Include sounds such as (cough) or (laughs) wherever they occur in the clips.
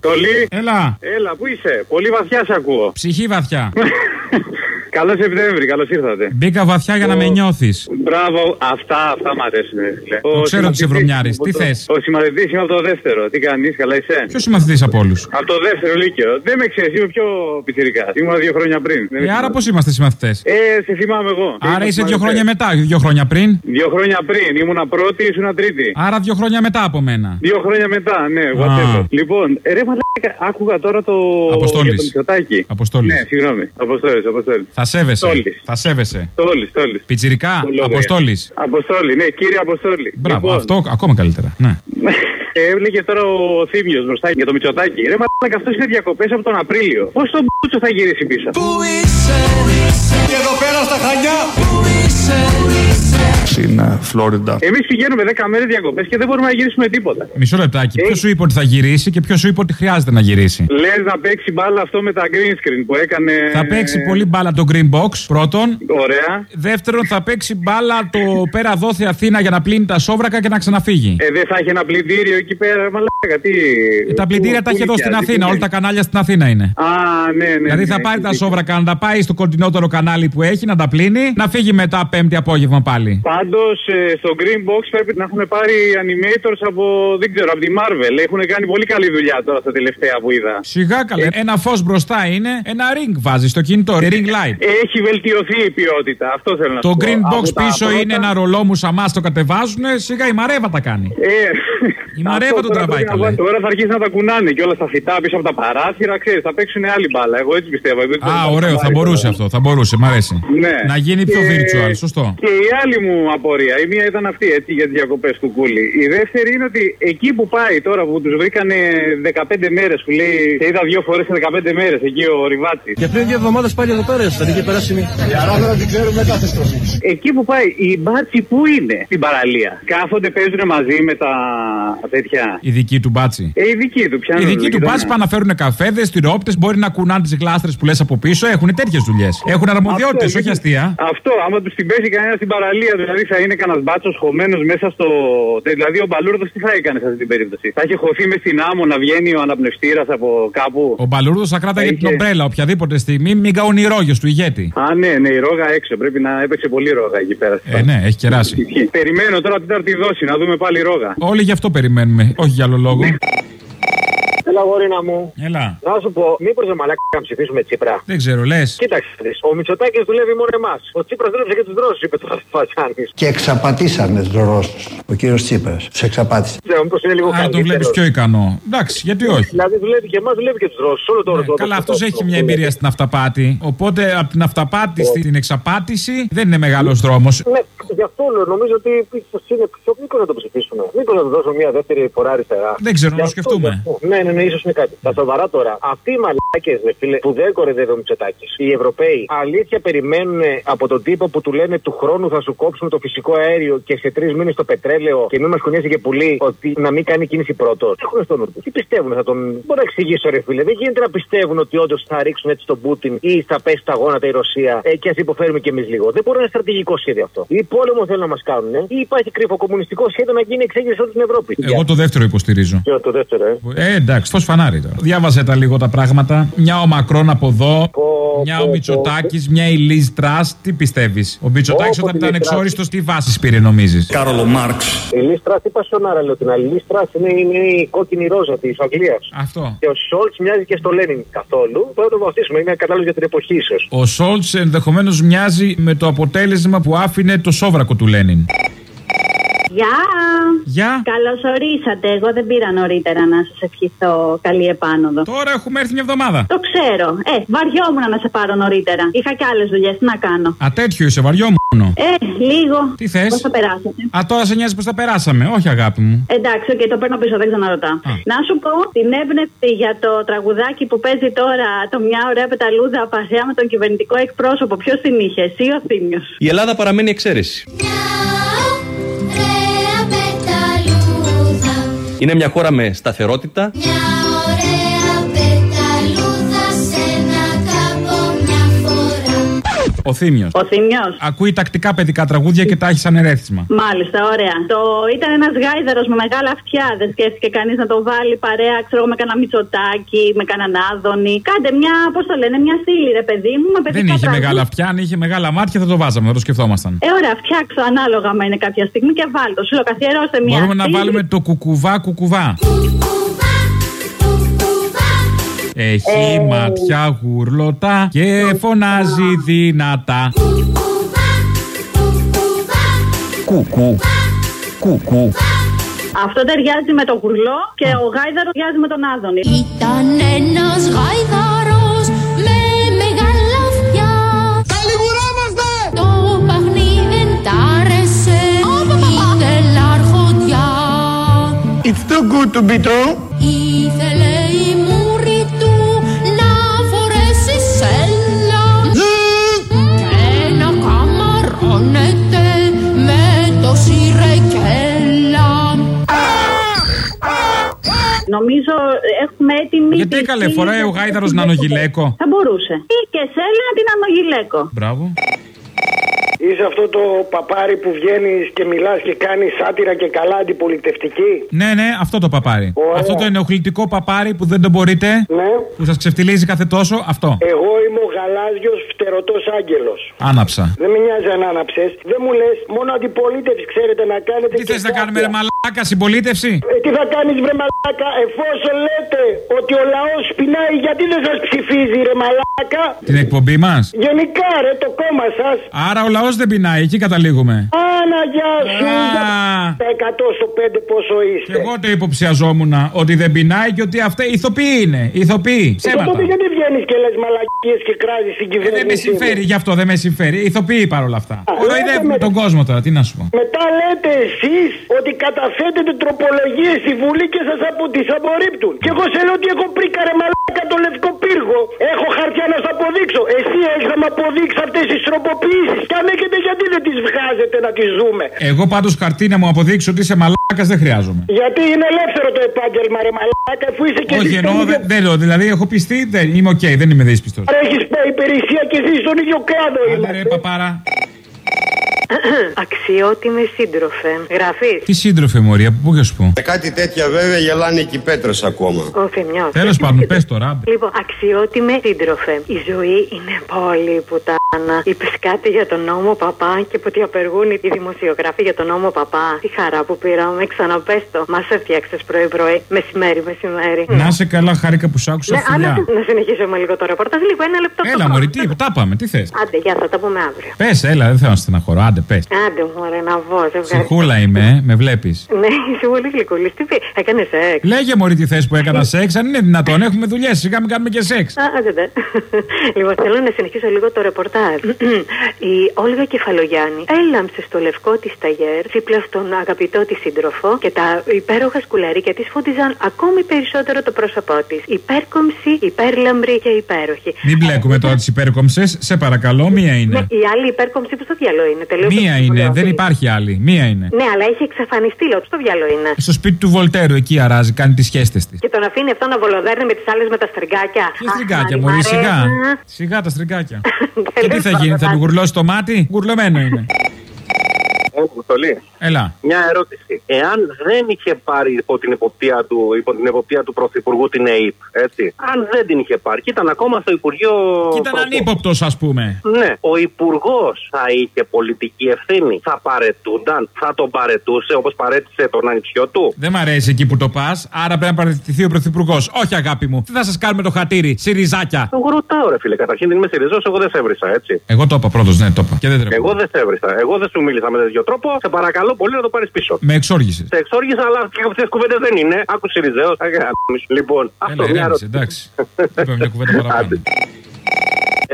Τολί. Έλα. Έλα, πού είσαι; Πολύ βαθιά σε ακούω. Ψυχή βαθιά. (laughs) Καλό Σεπτέμβρη, καλώς ήρθατε. Μπήκα βαθιά για να με νιώθεις. Μπράβο, αυτά, αυτά μ' αρέσουν. φίλε. Το Ο ξέρω ότι είσαι συμμαθητής βρωμιάρης. μου, Τι το- θες; Ο συμμαθητής είμαι από το δεύτερο. Τι κάνεις, καλά είσαι; Ποιος συμμαθητής από όλους; Από το δεύτερο λύκειο. Δεν με ξέρεις, είμαι πιο πιτσυρικά. Ήμουν δύο χρόνια πριν. Δεν με Ε, άρα θυμάσαι. πώς είμαστε συμμαθητές; Ε, σε θυμάμαι εγώ. Άρα είσαι δύο Θυμάμαι χρόνια πέρα. μετά, όχι δύο χρόνια πριν; Δύο χρόνια πριν. Ήμουνα πρώτη, ήσουν τρίτη. Άρα δύο χρόνια μετά από μένα. Δύο χρόνια μετά, ναι, whatever. Λοιπόν, ρε μαλάκα, άκουγα τώρα το. Αποστόλης. για το Μητσοτάκη. Αποστόλης. Ναι, συγγνώμη. Αποστόλης, Αποστόλης. Θα σέβεσαι. Στόλης. Θα σέβεσαι. Στόλη, Στόλη. Πιτσιρικά, Αποστόλης. Αποστόλη, ναι, κύριε Αποστόλη. Μπράβο, Λοιπόν, αυτό ακόμα καλύτερα. Ναι. Και έβλεγες τώρα ο Θήμιος μπροστά για το Μητσοτάκη. Ρε μαλάκα, αυτός είναι διακοπές από τον Απρίλιο. Πώς τον μπούτσο θα γυρίσει πίσω; Εδώ πέρα στα Χανιά. Στην ε, Φλόριντα. Εμείς πηγαίνουμε 10 μέρες διακοπές και δεν μπορούμε να γυρίσουμε τίποτα. Μισό λεπτάκι. Ε. Ποιος σου είπε ότι θα γυρίσει και ποιος σου είπε ότι χρειάζεται να γυρίσει; Λες να παίξει μπάλα αυτό με τα green screen που έκανε. Θα παίξει πολύ μπάλα το Green Box, πρώτον. Ωραία. Δεύτερον, θα παίξει μπάλα το πέρα δόθε Αθήνα για να πλύνει τα σόβρακα και να ξαναφύγει. Ε, δεν θα έχει ένα πλυντήριο εκεί πέρα, μαλάκα. Τι. Ε, τα πλυντήρια τα έχει εδώ στην Αθήνα. Όλα τα κανάλια στην Αθήνα είναι. Α, ναι, ναι. Δηλαδή ναι, θα πάρει έχει τα δίκιο. σόβρακα να τα πάει στο κοντινότερο κανάλι που έχει, να τα πλύνει, να φύγει μετά πέμπτη απόγευμα πάλι. Πάντως στο Green Box πρέπει να έχουν πάρει animators από, δεν ξέρω, από τη Marvel. Έχουν κάνει πολύ καλή δουλειά τώρα στα τελευταία που είδα. Σιγά καλέ. Ένα φως μπροστά είναι, ένα ring βάζει στο κινητό. Ring light. Έχει βελτιωθεί η ποιότητα. Αυτό θέλω να Το σου πω. green box Από τα πίσω πρώτα- είναι ένα ρολό μου σαμά το κατεβάζουν. Σιγά η μαρέβα τα κάνει. Ε, Η Μαρέβα αυτό τον τώρα τραβάει πρέπει να καλέ. βάλει. Τώρα θα αρχίσει να τα κουνάνε και όλα στα φυτά πίσω από τα παράθυρα. Ξέρεις, θα παίξουν άλλη μπάλα. Εγώ έτσι πιστεύω. Δεν ξέρω Α, αν ωραίο, θα πάρει μπορούσε τώρα. αυτό, θα μπορούσε, μ' αρέσει. Ναι. Να γίνει πιο Και- virtual, σωστό. Και η άλλη μου απορία, η μία ήταν αυτή έτσι για τις διακοπές του Κούλι. Η δεύτερη είναι ότι εκεί που πάει τώρα που τους βρήκανε 15 μέρες που λέει σε είδα δύο φορές σε 15 μέρες εκεί οι μπάτσοι. Και πριν δύο εβδομάδες πάλι εδώ πέρα ήσασταν. Είχε περάσει μία. Η αράχνα την ξέρουμε κάθε στροφή. Εκεί που πάει, οι μπάτσοι πού είναι; Στην παραλία. Κάθονται, παίζουν μαζί με τα τέτοια. Οι δικοί του μπάτσοι. Ε, οι δικοί του Οι πιάνουν. δικοί του γειτονιά. μπάτσοι πάνε να φέρουν καφέδες, τυρόπτε, μπορεί να κουνάνε τις γλάστρες που λες από πίσω. Έχουν τέτοιες δουλειές. Έχουν αρμοδιότητες, Αυτό, όχι γιατί- αστεία. Αυτό, άμα τους την πέσει κανένας στην παραλία, δηλαδή θα είναι κανένας μπάτσος χωμένος μέσα στο. Δηλαδή ο Μπαλούρδος τι θα έκανε σε αυτή την περίπτωση; Θα είχε χωθεί μες στην άμμο να βγαίνει ο αναπνευστήρας από κάπου; Ο Μπαλούρδος θα κράταγε Θα την είχε- ομπρέλα οποιαδήποτε στιγμή, μην καούν οι ρόγες του ηγέτη. Α, ναι, ναι, η ρόγα έξω. Πρέπει να έπαιξε πολύ ρόγα εκεί πέρα. Ε, ναι, έχει κεράσει. Περιμένω τώρα τέταρτη δόση να δούμε πάλι ρόγα. Όλοι γι' αυτό περιμένουμε, όχι για άλλο λόγο. Έλα, γορίνα μου. Έλα. Να σου πω, μήπως δεν μαλάκα να ψηφίσουμε Τσίπρα; Δεν ξέρω, λες. Κοίταξε, δεις, ο Μητσοτάκης δουλεύει μόνο εμάς. Ο Τσίπρας δούλεψε και τους Ρώσου, είπε τώρα ο Φασάνη. Και εξαπατήσανε τους Ρώσου. Ο κύριος Τσίπρας. Του εξαπάτησε. Ξέρω, μήπως είναι λίγο Άρα το βλέπεις καλύτερος. πιο ικανό. Εντάξει, γιατί όχι. Δηλαδή δουλεύει και εμάς, δουλεύει και τους Ρώσου. Όλο το Ναι, το- καλά, το- αυτός το- έχει το- μια το- εμπειρία στην αυταπάτη. Οπότε από την αυταπάτη στην εξαπάτηση δεν είναι μεγάλος δρόμος. Ναι, γι' αυτό λέω, νομίζω ότι ίσως είναι πιο μήκο να το ψηφίσουμε. Μήπως να του δώσω μια δεύτερη φορά αριστερά. Δεν ξέρω, να Γι' το αυτό, σκεφτούμε. γι' αυτό. Ναι, ναι, ναι, ίσως είναι κάτι. Τα σοβαρά τώρα. Αυτοί οι μαλάκες, φίλε, που δεν κορεδεύει ο Μητσοτάκης. Οι Ευρωπαίοι αλήθεια περιμένουν από τον τύπο που του λένε του χρόνου θα σου κόψουμε το φυσικό αέριο και σε τρεις μήνες το πετρέλαιο και μην μας κουνιάζει και πουλί ότι να μην κάνει κίνηση πρώτος. Τι έχουν στο νου τους. Τι πιστεύουν, θα τον. Μπορώ να εξηγήσω, ρε φίλε. Δεν γίνεται να πιστεύουν ότι όντως θα ρίξουν έτσι τον Πούτιν ή θα πέσει τα γόνατα η Ρωσία ε, και ας υποφέρουμε κι εμείς λίγο. Δεν μπορεί να είναι στρατηγικό σχέδιο αυτό. Ή πόλεμο θέλουν να μας κάνουν, ε, ή υπάρχει κρυφό κομμουνιστικό σχέδιο να γίνει εξέγερση σε όλη την Ευρώπη. Εγώ το δεύτερο υποστηρίζω. Ποιο το δεύτερο, ε; Ε, εντάξει, φω φανάρι τώρα. Διάβασε τα λίγο τα πράγματα. Μια ο Μακρόν από εδώ, Πω, μια πω, ο πω. Μητσοτάκης, μια η Λίζ Τρας. Τι πιστεύεις; Ο Μητσοτάκης Πω, πω, όταν τη ήταν Liz Truss. εξόριστος, τι βάσεις πήρε, νομίζεις; Κάρολο Μάρξ. Η Λίστρα, τι πασιονάρα λέω την άλλη. Η Λίστρα είναι, είναι η κόκκινη ρόζα της Αγγλίας. Αυτό. Και ο Σόλτς μοιάζει και στο Λένιν καθόλου. Πρέπει να το βαφτίσουμε. Είναι κατάλληλο για την εποχή, ίσως. Ο Σόλτς ενδεχομένως μοιάζει με το αποτέλεσμα που άφηνε το σόβρακο του Λένιν. Γεια! Γεια. Καλώς ορίσατε. Εγώ δεν πήρα νωρίτερα να σας ευχηθώ καλή επάνοδο. Τώρα έχουμε έρθει μια εβδομάδα. Το ξέρω. Ε, βαριόμουν να σε πάρω νωρίτερα. Είχα και άλλες δουλειές. Τι να κάνω; Α, τέτοιο είσαι, βαριόμουν. Ε, λίγο. Τι θες; Πώς τα περάσατε; Α, τώρα σε νοιάζει πώς τα περάσαμε. Όχι, αγάπη μου. Εντάξει, οκ, το παίρνω πίσω, δεν ξαναρωτάω. Α. Να σου πω την έμπνευση για το τραγουδάκι που παίζει τώρα το μια ωραία πεταλούδα παρέα με τον κυβερνητικό εκπρόσωπο. Ποιος την είχε, εσύ ή ο Θήμιος; Η Ελλάδα παραμένει εξαίρεση. Είναι μια χώρα με σταθερότητα, Μια Ο Θήμιος. Ο Θήμιος. Ακούει τακτικά παιδικά τραγούδια και τα έχει σαν ερέθισμα. Μάλιστα, ωραία. Το ήταν ένας γάιδαρος με μεγάλα αυτιά. Δεν σκέφτηκε κανείς να το βάλει παρέα, ξέρω εγώ, με κανένα μυτσοτάκι, με κανέναν άδωνη. Κάντε μια, πώς το λένε, μια στήλη, ρε παιδί μου. Με Δεν παιδικά είχε τραγούδια. μεγάλα αυτιά, αν είχε μεγάλα μάτια θα το βάζαμε, θα το σκεφτόμασταν. Ε, ωραία, φτιάξω ανάλογα με είναι κάποια στιγμή και βάλτε. Σου λέω, καθιερώστε μια. Μπορούμε να στήλη. βάλουμε το κουκουβά κουκουβά. Κουκουβά, κουκουβά. Έχει Ε. μάτια γουρλωτά και φωνάζει δυνατά. Κουκουβά, κουκουβά. Κουκού. Κουκού. Αυτό ταιριάζει με το γουρλό και ο γάιδαρος ταιριάζει με τον άδωνη. Ήταν ένας γάιδαρος με μεγάλα αυτιά. Το παιχνίδι τ' άρεσε, ήθελε αρχοντιά. It's too good to be true. Ήθελε Γιατί τη καλέ στήλη φοράει ο του- γάιδαρος του- να ανογιλέκο. Θα μπορούσε. Ή και σέλα την ανογιλέκο. Μπράβο. Είσαι αυτό το παπάρι που βγαίνεις και μιλάς και κάνεις σάτυρα και καλά αντιπολιτευτική; Ναι, ναι, αυτό το παπάρι. Ωραία. Αυτό το ενοχλητικό παπάρι που δεν το μπορείτε, Ναι. που σας ξεφτιλίζει κάθε τόσο, αυτό. Εγώ είμαι ο γαλάζιος φτερωτό άγγελος. Άναψα. Δεν με νοιάζει αν άναψες. Δεν μου λες, μόνο αντιπολίτευση ξέρετε να κάνετε. Τι και θες να κάνουμε, ρε κάποια. μαλάκα, συμπολίτευση; Ε, τι θα κάνεις, βρε μαλάκα, εφόσον λέτε ότι ο λαός πεινάει, γιατί δεν σας ψηφίζει, ρε μαλάκα; Την εκπομπή μας; Γενικά, ρε, το κόμμα σας. Άρα ο λαός δεν πεινάει, εκεί καταλήγουμε. Άνα, γεια σου. Α. Τα 100 στο 5 πόσο είστε. Και εγώ το υποψιαζόμουν ότι δεν πεινάει και ότι αυτά ηθοποιοί είναι. Ηθοποιοί. Ε, Ψέματα. τότε γιατί βγαίνεις και λες μαλακίες και κράζεις την Ε, κυβέρνηση. δεν με συμφέρει, γι' αυτό δεν με συμφέρει. Ηθοποιοί παρόλα αυτά. λέτε Κοροϊδεύουμε με- τον κόσμο τώρα, τι να σου πω. Μετά λέτε εσείς ότι καταθέτετε τροπολογίες στη Βουλή και σας απο... τις απορρίπτουν. Και εγώ σε λέω ότι έχω προίκα ρε μαλάκα το λευκό πύργο. Έχω χαρτιά να σου αποδείξω. Εσύ έχεις να μου αποδείξεις αυτές τις τροποποιήσεις. Και αν έχετε, γιατί δεν τις βγάζετε να τις δούμε. Εγώ πάντως χαρτί να μου αποδείξει ότι είσαι μαλάκας δεν χρειάζομαι. Γιατί είναι ελεύθερο το επάγγελμα, ρε μαλάκα, αφού είσαι και Όχι, εσύ εννοώ, στον ίδιο... δεν, δεν λέω. Δηλαδή, έχω πειστεί, δεν, είμαι οκ, δεν είμαι δύσπιστος. Έχεις υπηρεσία και εσύ στον ίδιο κλάδο Άντε είμαστε. ρε παπάρα. (coughs) Αξιότιμη σύντροφε. Γραφή. Τι σύντροφε Μωρία, πού και σου πω; Με κάτι τέτοια βέβαια γελάνε και οι πέτρες ακόμα. Ο Θημιός. Τέλος (laughs) πάντων, πες τώρα. άντε. Λοιπόν, αξιότιμη σύντροφε. Η ζωή είναι πολύ πουτάνα. Είπε κάτι για τον νόμο παπά και που τι απεργούν οι δημοσιογράφοι για τον νόμο παπά. Τι χαρά που πήραμε, ξαναπες το. Μα έφτιαξε πρωί-πρωί, μεσημέρι, μεσημέρι. Να είσαι καλά, χάρηκα που σ' άκουσα Ναι, φιλιά. άντε, να συνεχίσουμε λίγο το ρεπορτάζ. Λίγο, ένα λεπτό. Έλα, το Μωρή, χρόνο. τι, τα πάμε, τι θες; Άντε, γεια, θα τα πούμε αύριο. Πες, έλα, δεν θέλω να στεναχωρώ, άντε, πες. Άντε, μωρέ, να βγω, σε ευχαριστώ. Ψυχούλα είμαι, ε, με βλέπεις. Ναι, είσαι πολύ γλυκούλης. Τι πει, έκανε σεξ; Λέγε Μωρή τι θες που έκανα σεξ, αν είναι δυνατόν, έχουμε δουλειές, σιγά μην κάνουμε και σεξ. Α, άντε, δε. Λοιπόν, θέλω να συνεχίσω λίγο το ρεπορτάζ. Η Όλγα Κεφαλογιάννη έλαμψε στο λευκό της ταγέρ δίπλα στον αγαπητό της σύντροφο και τα υπέροχα σκουλαρίκια της φούντιζαν ακόμη περισσότερο το πρόσωπό της. Υπέρκομψη, υπέρλαμπρη και υπέροχη. Μην μπλέκουμε τώρα τις υπέρκομψες, σε παρακαλώ, μία Ναι, είναι. η άλλη υπέρκομψη που στο διάλογο είναι. Τελείως Μία το είναι, λέω. δεν υπάρχει άλλη. Μία είναι. Ναι, αλλά έχει εξαφανιστεί, λέω, στο διάλογο είναι. Στο σπίτι του Βολτέρου, εκεί αράζει, κάνει τις σχέστες της. Και τον αφήνει αυτό να βολοδέρνει με τις άλλες με τα στριγκάκια. Ποια Αχ, στριγκάκια, Μαρή, Μωρή, μ' σιγά. αρέσει. Σιγά τα στριγκάκια. (laughs) και τι Τέλος θα γίνει, θα πάντων, του γουρλώσει το μάτι, γουρλωμένο είναι. (laughs) Αποστολή. Έλα. Μια ερώτηση. Εάν δεν είχε πάρει υπό την εποπτεία του, υπό την εποπτεία του Πρωθυπουργού την ΕΕΠ, έτσι. Αν δεν την είχε πάρει, και ήταν ακόμα στο Υπουργείο. Και ήταν Προπο- ανύποπτος, ας πούμε. Ναι, ο Υπουργός θα είχε πολιτική ευθύνη. Θα παρετούνταν, θα τον παρετούσε όπως παρέτησε τον ανιψιό του. Δεν μ' αρέσει εκεί που το πας, άρα πρέπει να παραιτηθεί ο Πρωθυπουργός. Όχι, αγάπη μου. Τι θα σας κάνουμε το χατήρι, Σιριζάκια. Εγώ ρωτάω, ρε φίλε, καταρχήν δεν είμαι Σιριζός, εγώ δεν σε έβρισα, έτσι. Εγώ το είπα πρώτος, ναι, το είπα. Και δεν τρέπω. Εγώ δεν σε έβρισα. Εγώ δεν σου μίλησα με τέτοιο τρόπο. Σε παρακαλώ πολύ να το πάρεις πίσω. Με εξόργησες. Σε εξόργησα, αλλά αυτές τις κουβέντες δεν είναι. Άκου Σιριζέο. Λοιπόν, αυτό Έλα, μια ηρέμησε, ερώτηση. εντάξει. (laughs) Είπαμε μια κουβέντα παραπάνω.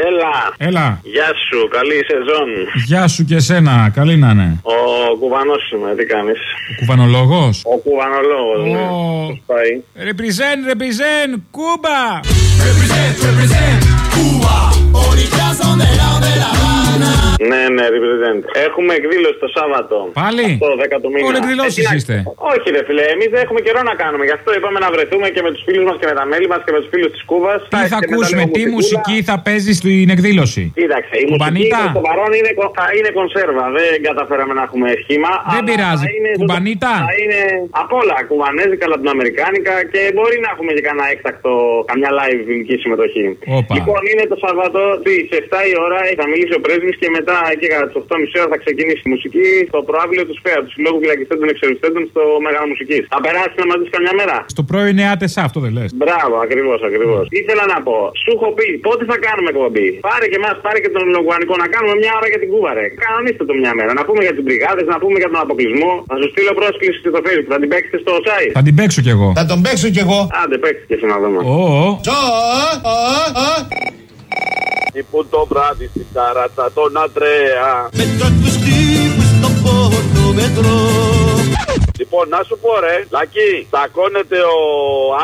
Έλα. Έλα. Γεια σου, καλή σεζόν. Γεια σου και εσένα, καλή να είναι. Ο κουβανός είμαι, τι κάνεις; Ο κουβανολόγος. Ο κουβανολόγος. Ναι. Ω. Πώς πάει; Represent, represent, Έχουμε εκδήλωση το Σάββατο. Πάλι; Το 10 του μήνα. Όλοι εκδηλώσεις Ε, τι να- είστε. Όχι, ρε φίλε, εμείς δεν έχουμε καιρό να κάνουμε. Γι' αυτό είπαμε να βρεθούμε και με τους φίλους μας και με τα μέλη μας και με τους φίλους της Κούβας. Τι θα ακούσουμε, τι μουσική θα παίζεις στην εκδήλωση; Κοίταξε, η μουσική Κουμπανίτα. προς το παρόν είναι, κο- θα είναι κονσέρβα. Δεν καταφέραμε να έχουμε σχήμα. Δεν αλλά πειράζει. θα είναι- Κουμπανίτα; Θα είναι απ' όλα. Κουβανέζικα, λατινοαμερικάνικα και μπορεί να έχουμε και κανένα έκτακτο, καμιά live ελληνική συμμετοχή. Όπα. Λοιπόν, είναι το Σαββατό στι 7 η ώρα. Θα μιλήσει ο πρέσβης και μετά εκεί κατά τις 8.30 ώρα θα ξεκινήσει η μουσική στο προάβλιο τους ΣΠΕΑ, τους Συλλόγου Φυλακιστέντων Εξελιστέντων στο Μέγαρο Μουσική. Θα περάσει να μας δεις καμιά μέρα. Στο πρώην ΕΑΤΕΣΑ, αυτό δεν λες. Μπράβο, ακριβώς, ακριβώς. Ήθελα να πω, σου έχω πει πότε θα κάνουμε εκπομπή; Πάρε και εμάς, πάρε και τον Λογουανικό να κάνουμε μια ώρα για την Κούβα, ρε. Κανονίστε το μια μέρα. Να πούμε για τις μπριγάδες, να πούμε για τον αποκλεισμό. Θα σου στείλω πρόσκληση στο Facebook. Θα την παίξετε στο site. Θα την παίξω κι εγώ. Θα τον παίξω κι εγώ. Άντε, παίξτε και εσύ να δούμε. Ω, ω. Που το βράδυ στην τάρατα τον Αντρέα. Μέτρα τους τύπους στο πόνος μετρό Λοιπόν, να σου πω ρε, Λακί, τακώνεται ο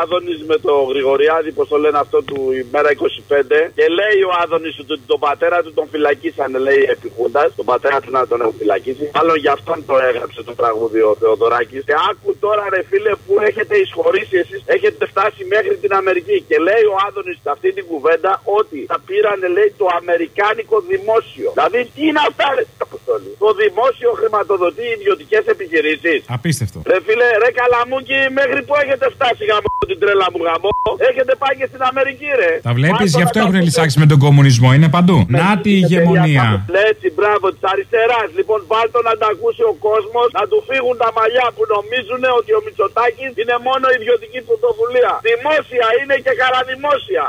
Άδωνης με το Γρηγοριάδη, πώς το λένε αυτό του ημέρα 25, και λέει ο Άδωνης ότι τον πατέρα του τον φυλακίσανε, λέει επιχούντας, τον πατέρα του να τον έχουν φυλακίσει. Μάλλον γι' αυτόν το έγραψε το τραγούδι ο Θεοδωράκης. Και άκου τώρα, ρε φίλε, που έχετε εισχωρήσει εσείς, έχετε φτάσει μέχρι την Αμερική. Και λέει ο Άδωνης σε αυτή την κουβέντα ότι θα πήρανε, λέει, το Αμερικάνικο δημόσιο. Δηλαδή, τι είναι αυτά, ρε, Αποστόλη; Το δημόσιο χρηματοδοτεί ιδιωτικές επιχειρήσεις. Απίστευτο. Ρε φίλε, ρε καλαμούκι, μέχρι που έχετε φτάσει γαμό την τρέλα μου γαμό. Έχετε πάει και στην Αμερική, ρε. Τα βλέπεις, Μάλιστα, γι' αυτό να έχουν τα λησάξει με τον κομμουνισμό. Είναι παντού. Να τη ηγεμονία. Έτσι, μπράβο, της αριστεράς. Λοιπόν, βάλτο να τα ακούσει ο κόσμος, να του φύγουν τα μαλλιά που νομίζουν ότι ο Μητσοτάκης είναι μόνο ιδιωτική πρωτοβουλία. Δημόσια είναι και χαραδημόσια.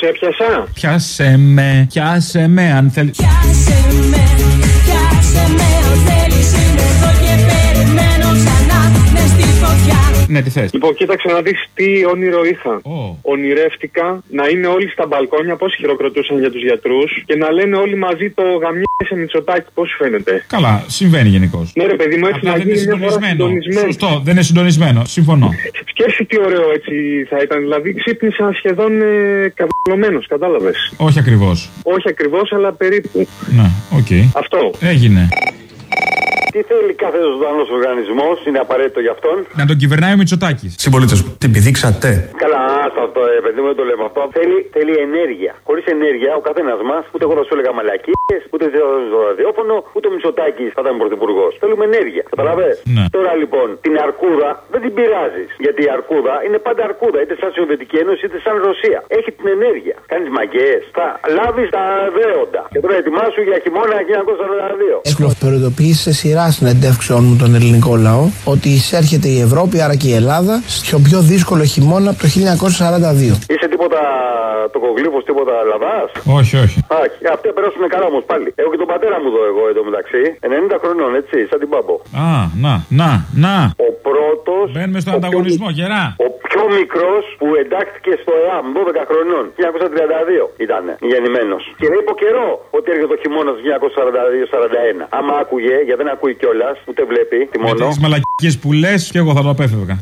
Σε πιασά. Πιάσε με, πιάσε με αν θέλεις. Πιάσε με, Ναι, τι θες. Λοιπόν, κοίταξε να δεις τι όνειρο είχα. Ονειρεύτηκα να είναι όλοι στα μπαλκόνια, πώ χειροκροτούσαν για τους γιατρούς και να λένε όλοι μαζί το γαμιέσαι Μητσοτάκη, πώς σου φαίνεται. Καλά, συμβαίνει γενικώς. Ναι, ρε παιδί μου, έτσι Απλά να δεν είναι γίνει μια φορά συντονισμένο. συντονισμένος. Σωστό, δεν είναι συντονισμένο. Συμφωνώ. (laughs) Σκέψη τι ωραίο έτσι θα ήταν. Δηλαδή ξύπνησα σχεδόν ε, καυλωμένο, κατάλαβες. Όχι ακριβώς. Όχι ακριβώς, αλλά περίπου. Ναι, οκ. Αυτό. Έγινε. Τι θέλει κάθε ζωντανός οργανισμός, είναι απαραίτητο για αυτόν. Να τον κυβερνάει ο Μητσοτάκης. Συμπολίτε μου, την πηδήξατε. Καλά, άστα αυτό, ε, παιδί μου, δεν το λέμε αυτό. Θέλει, θέλει ενέργεια. Χωρίς ενέργεια, ο καθένας μας, ούτε εγώ θα σου έλεγα μαλακίες, ούτε στο ραδιόφωνο, ούτε ο Μητσοτάκης θα ήταν πρωθυπουργός. Θέλουμε ενέργεια. Καταλαβέ. Ναι. Τώρα λοιπόν, την αρκούδα δεν την πειράζεις. Γιατί η αρκούδα είναι πάντα αρκούδα, είτε σαν Σοβιετική Ένωση είτε σαν Ρωσία. Έχει την ενέργεια. Κάνεις μαγκαίε. Θα λάβεις τα δέοντα. Και τώρα ετοιμάσου για χειμώνα 1942. Έχω προειδοποιήσει σε σειρά συνεντεύξεων μου τον ελληνικό λαό ότι εισέρχεται η Ευρώπη, άρα και η Ελλάδα, στο πιο δύσκολο χειμώνα από το 1942. Είσαι τίποτα το κογλίφο, τίποτα λαβά. Όχι, όχι. Όχι, αυτοί θα περάσουν καλά όμως πάλι. Έχω και τον πατέρα μου εδώ, εγώ εδώ μεταξύ. 90 χρονών, έτσι, σαν την πάμπο. Α, να, να, να. Ο πρώτος. Μπαίνουμε στον ανταγωνισμό, γερά. Ο πιο μικρός που εντάχθηκε στο ΕΑΜ, 12 χρονών, 1932 ήταν γεννημένος. Και λέει υπό καιρό ότι έρχεται ο χειμώνα 1942-41. Άμα άκουγε, γιατί δεν ακούει κιόλας, ούτε βλέπει, τι Με μόνο. τις μαλακίες που λες και εγώ θα το απέφευγα.